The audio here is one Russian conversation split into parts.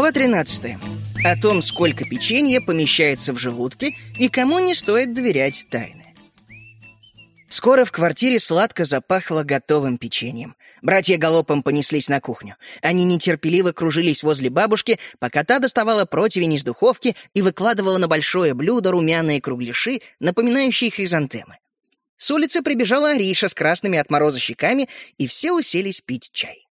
Глава 13. О том, сколько печенья помещается в желудке и кому не стоит доверять тайны. Скоро в квартире сладко запахло готовым печеньем. Братья галопом понеслись на кухню. Они нетерпеливо кружились возле бабушки, пока та доставала противень из духовки и выкладывала на большое блюдо румяные кругляши, напоминающие хризантемы. С улицы прибежала Ариша с красными от мороза щеками, и все уселись пить чай.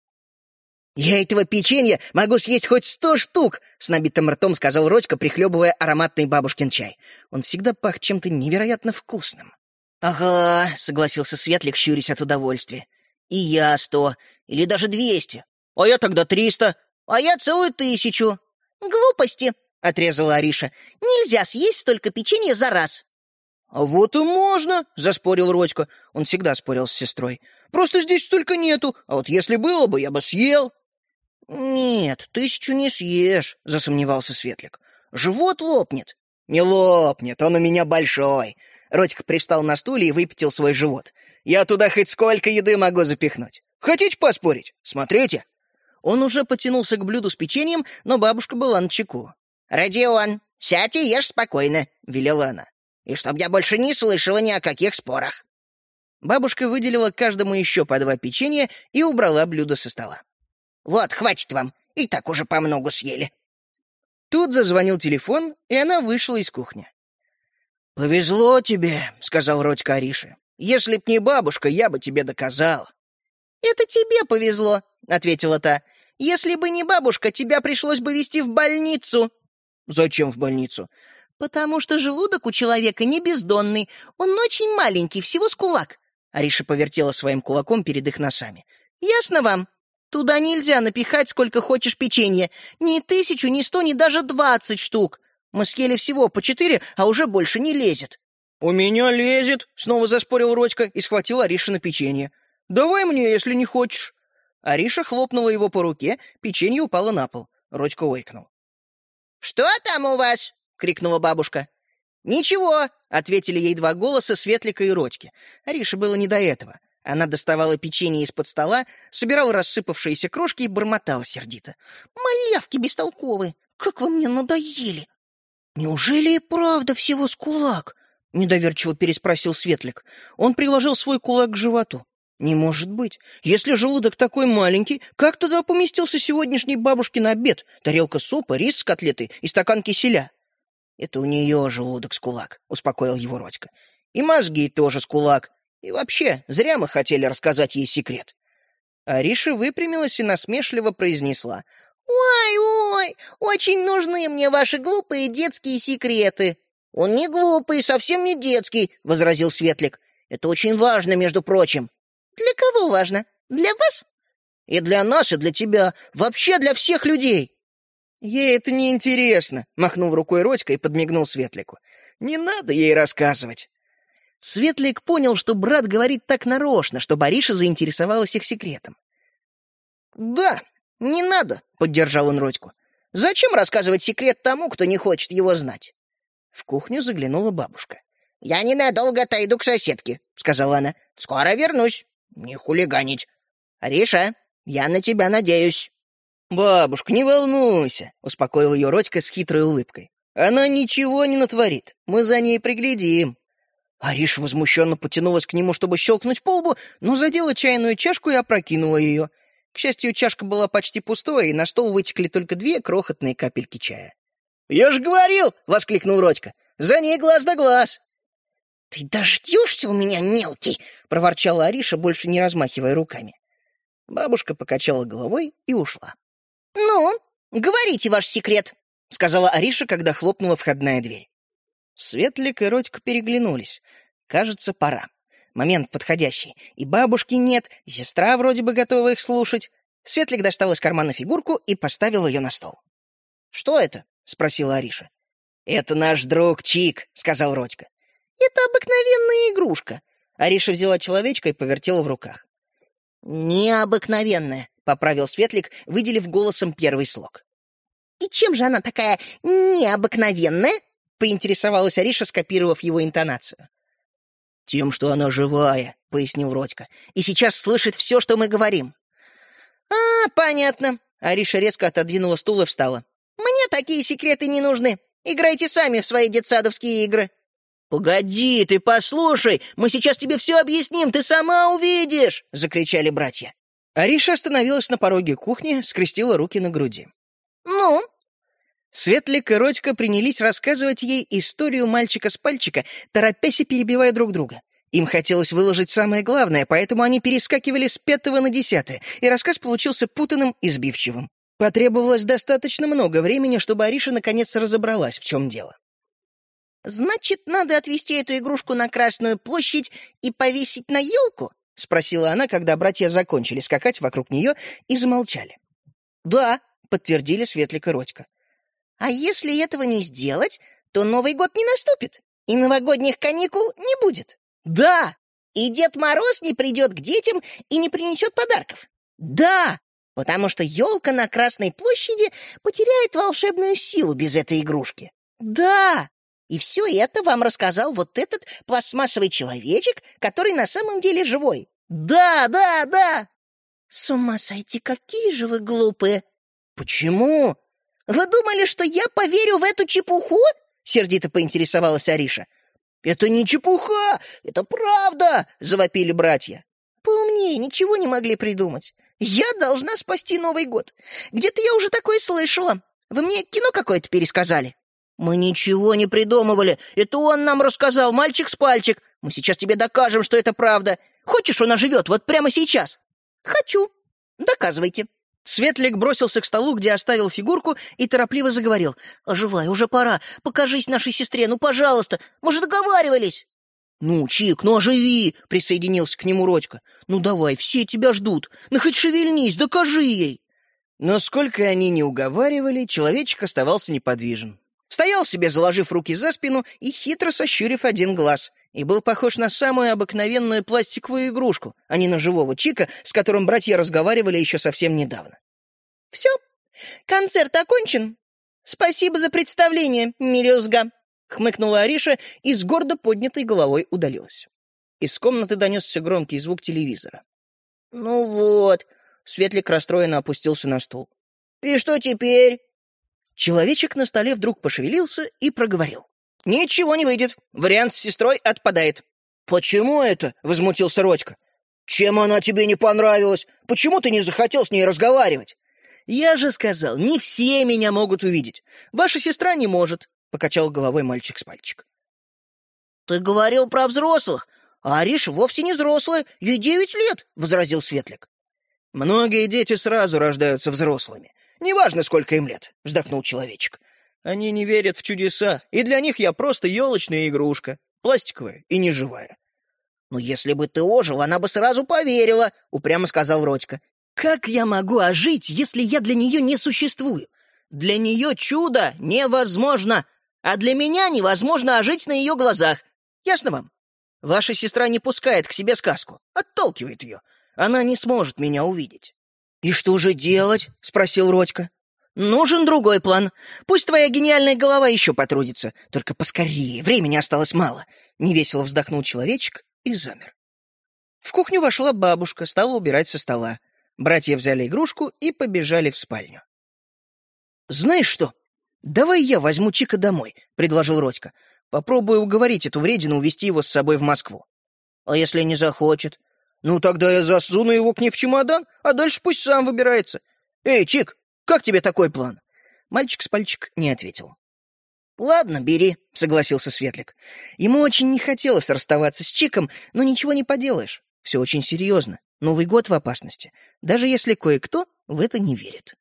«Я этого печенья могу съесть хоть сто штук!» — с набитым ртом сказал Родька, прихлебывая ароматный бабушкин чай. Он всегда пах чем-то невероятно вкусным. «Ага», — согласился Светлик, щурясь от удовольствия. «И я сто, или даже двести. А я тогда триста, а я целую тысячу». «Глупости!» — отрезала Ариша. «Нельзя съесть столько печенья за раз». «А вот и можно!» — заспорил Родька. Он всегда спорил с сестрой. «Просто здесь столько нету, а вот если было бы, я бы съел». «Нет, тысячу не съешь», — засомневался Светлик. «Живот лопнет». «Не лопнет, он у меня большой». Родька пристал на стуле и выпятил свой живот. «Я туда хоть сколько еды могу запихнуть. Хотите поспорить? Смотрите». Он уже потянулся к блюду с печеньем, но бабушка была на чеку. «Родион, сядь и ешь спокойно», — велела она. «И чтоб я больше не слышала ни о каких спорах». Бабушка выделила каждому еще по два печенья и убрала блюдо со стола. Вот, хватит вам, и так уже по многу съели. Тут зазвонил телефон, и она вышла из кухни. «Повезло тебе», — сказал Родька Арише. «Если б не бабушка, я бы тебе доказал». «Это тебе повезло», — ответила та. «Если бы не бабушка, тебя пришлось бы везти в больницу». «Зачем в больницу?» «Потому что желудок у человека не бездонный. Он очень маленький, всего с кулак». Ариша повертела своим кулаком перед их носами. «Ясно вам?» Туда нельзя напихать сколько хочешь печенья. Ни тысячу, ни сто, ни даже двадцать штук. Мы съели всего по четыре, а уже больше не лезет». «У меня лезет», — снова заспорил Родька и схватил Ариша на печенье. «Давай мне, если не хочешь». Ариша хлопнула его по руке, печенье упало на пол. Родька ойкнул. «Что там у вас?» — крикнула бабушка. «Ничего», — ответили ей два голоса Светлика и Родьки. Арише было не до этого. Она доставала печенье из-под стола, собирала рассыпавшиеся крошки и бормотала сердито. «Малявки бестолковые! Как вы мне надоели!» «Неужели и правда всего с кулак?» — недоверчиво переспросил Светлик. Он приложил свой кулак к животу. «Не может быть. Если желудок такой маленький, как туда поместился сегодняшний бабушкин обед? Тарелка супа, рис с котлетой и стакан киселя?» «Это у нее желудок с кулак», — успокоил его Родька. «И мозги тоже с кулак. И вообще, зря мы хотели рассказать ей секрет». Ариша выпрямилась и насмешливо произнесла. «Ой-ой, очень нужны мне ваши глупые детские секреты». «Он не глупый, совсем не детский», — возразил Светлик. «Это очень важно, между прочим». «Для кого важно? Для вас?» «И для нас, и для тебя. Вообще для всех людей». «Ей это не интересно», — махнул рукой Родька и подмигнул Светлику. «Не надо ей рассказывать». Светлик понял, что брат говорит так нарочно, что Бориша заинтересовалась их секретом. «Да, не надо», — поддержал он Родьку. «Зачем рассказывать секрет тому, кто не хочет его знать?» В кухню заглянула бабушка. «Я ненадолго отойду к соседке», — сказала она. «Скоро вернусь. Не хулиганить. Ариша, я на тебя надеюсь». «Бабушка, не волнуйся», — успокоил ее Родька с хитрой улыбкой. «Она ничего не натворит. Мы за ней приглядим». Ариша возмущенно потянулась к нему, чтобы щелкнуть по лбу, но задела чайную чашку и опрокинула ее. К счастью, чашка была почти пустой, и на стол вытекли только две крохотные капельки чая. «Я ж говорил!» — воскликнул Родька. «За ней глаз да глаз!» «Ты дождешься у меня, мелкий!» — проворчала Ариша, больше не размахивая руками. Бабушка покачала головой и ушла. «Ну, говорите ваш секрет!» — сказала Ариша, когда хлопнула входная дверь. Светлик и Родька переглянулись. Кажется, пора. Момент подходящий. И бабушки нет, и сестра вроде бы готова их слушать. Светлик достал из кармана фигурку и поставил ее на стол. «Что это?» — спросила Ариша. «Это наш друг Чик», — сказал Родька. «Это обыкновенная игрушка». Ариша взяла человечка и повертела в руках. «Необыкновенная», — поправил Светлик, выделив голосом первый слог. «И чем же она такая необыкновенная?» — поинтересовалась Ариша, скопировав его интонацию. «Тем, что она живая», — пояснил Родька, — «и сейчас слышит все, что мы говорим». «А, понятно». Ариша резко отодвинула стул и встала. Мне такие секреты не нужны. Играйте сами в свои детсадовские игры. «Погоди, ты послушай, мы сейчас тебе все объясним, ты сама увидишь!» — закричали братья. Ариша остановилась на пороге кухни, скрестила руки на груди. «Ну?» Светлик и Родька принялись рассказывать ей историю мальчика с пальчика, торопясь и перебивая друг друга. Им хотелось выложить самое главное, поэтому они перескакивали с пятого на десятое, и рассказ получился путанным и сбивчивым. Потребовалось достаточно много времени, чтобы Ариша наконец разобралась, в чем дело. «Значит, надо отвезти эту игрушку на Красную площадь и повесить на елку?» — спросила она, когда братья закончили скакать вокруг нее и замолчали. «Да», — подтвердили Светлик и Родька. «А если этого не сделать, то Новый год не наступит, и новогодних каникул не будет». Да! И Дед Мороз не придет к детям и не принесет подарков. Да! Потому что елка на Красной площади потеряет волшебную силу без этой игрушки. Да! И все это вам рассказал вот этот пластмассовый человечек, который на самом деле живой. Да, да, да! С ума сойти, какие же вы глупые! Почему? Вы думали, что я поверю в эту чепуху? Сердито поинтересовалась Ариша. «Это не чепуха! Это правда!» — завопили братья. «Поумнее, ничего не могли придумать. Я должна спасти Новый год. Где-то я уже такое слышала. Вы мне кино какое-то пересказали?» «Мы ничего не придумывали. Это он нам рассказал, мальчик с пальчик. Мы сейчас тебе докажем, что это правда. Хочешь, он оживет вот прямо сейчас?» «Хочу. Доказывайте». Светлик бросился к столу, где оставил фигурку, и торопливо заговорил. «Оживай, уже пора. Покажись нашей сестре, ну, пожалуйста. Мы же договаривались». «Ну, Чик, ну оживи!» — присоединился к нему Родька. «Ну давай, все тебя ждут. Ну хоть шевельнись, докажи ей!» Но сколько они не уговаривали, человечек оставался неподвижен. Стоял себе, заложив руки за спину и хитро сощурив один глаз, и был похож на самую обыкновенную пластиковую игрушку, а не на живого Чика, с которым братья разговаривали еще совсем недавно. «Все, концерт окончен. Спасибо за представление, мелюзга!» — хмыкнула Ариша и с гордо поднятой головой удалилась. Из комнаты донесся громкий звук телевизора. «Ну вот», — Светлик расстроенно опустился на стул. «И что теперь?» Человечек на столе вдруг пошевелился и проговорил. «Ничего не выйдет. Вариант с сестрой отпадает». «Почему это?» — возмутился Родька. «Чем она тебе не понравилась? Почему ты не захотел с ней разговаривать?» «Я же сказал, не все меня могут увидеть. Ваша сестра не может», — покачал головой мальчик с пальчик. «Ты говорил про взрослых, а Ариша вовсе не взрослая, ей девять лет», — возразил Светлик. «Многие дети сразу рождаются взрослыми. Неважно, сколько им лет», — вздохнул человечек. Они не верят в чудеса, и для них я просто елочная игрушка, пластиковая и неживая. «Ну, если бы ты ожил, она бы сразу поверила», — упрямо сказал Родька. «Как я могу ожить, если я для нее не существую? Для нее чудо невозможно, а для меня невозможно ожить на ее глазах. Ясно вам? Ваша сестра не пускает к себе сказку, отталкивает ее. Она не сможет меня увидеть». «И что же делать?» — спросил Родька. Нужен другой план. Пусть твоя гениальная голова еще потрудится. Только поскорее, времени осталось мало. Невесело вздохнул человечек и замер. В кухню вошла бабушка, стала убирать со стола. Братья взяли игрушку и побежали в спальню. «Знаешь что? Давай я возьму Чика домой», — предложил Родька. «Попробую уговорить эту вредину увезти его с собой в Москву». «А если не захочет?» «Ну, тогда я засуну его к ней в чемодан, а дальше пусть сам выбирается. Эй, Чик, как тебе такой план?» Мальчик с пальчик не ответил. «Ладно, бери», — согласился Светлик. Ему очень не хотелось расставаться с Чиком, но ничего не поделаешь. Все очень серьезно. Новый год в опасности, даже если кое-кто в это не верит.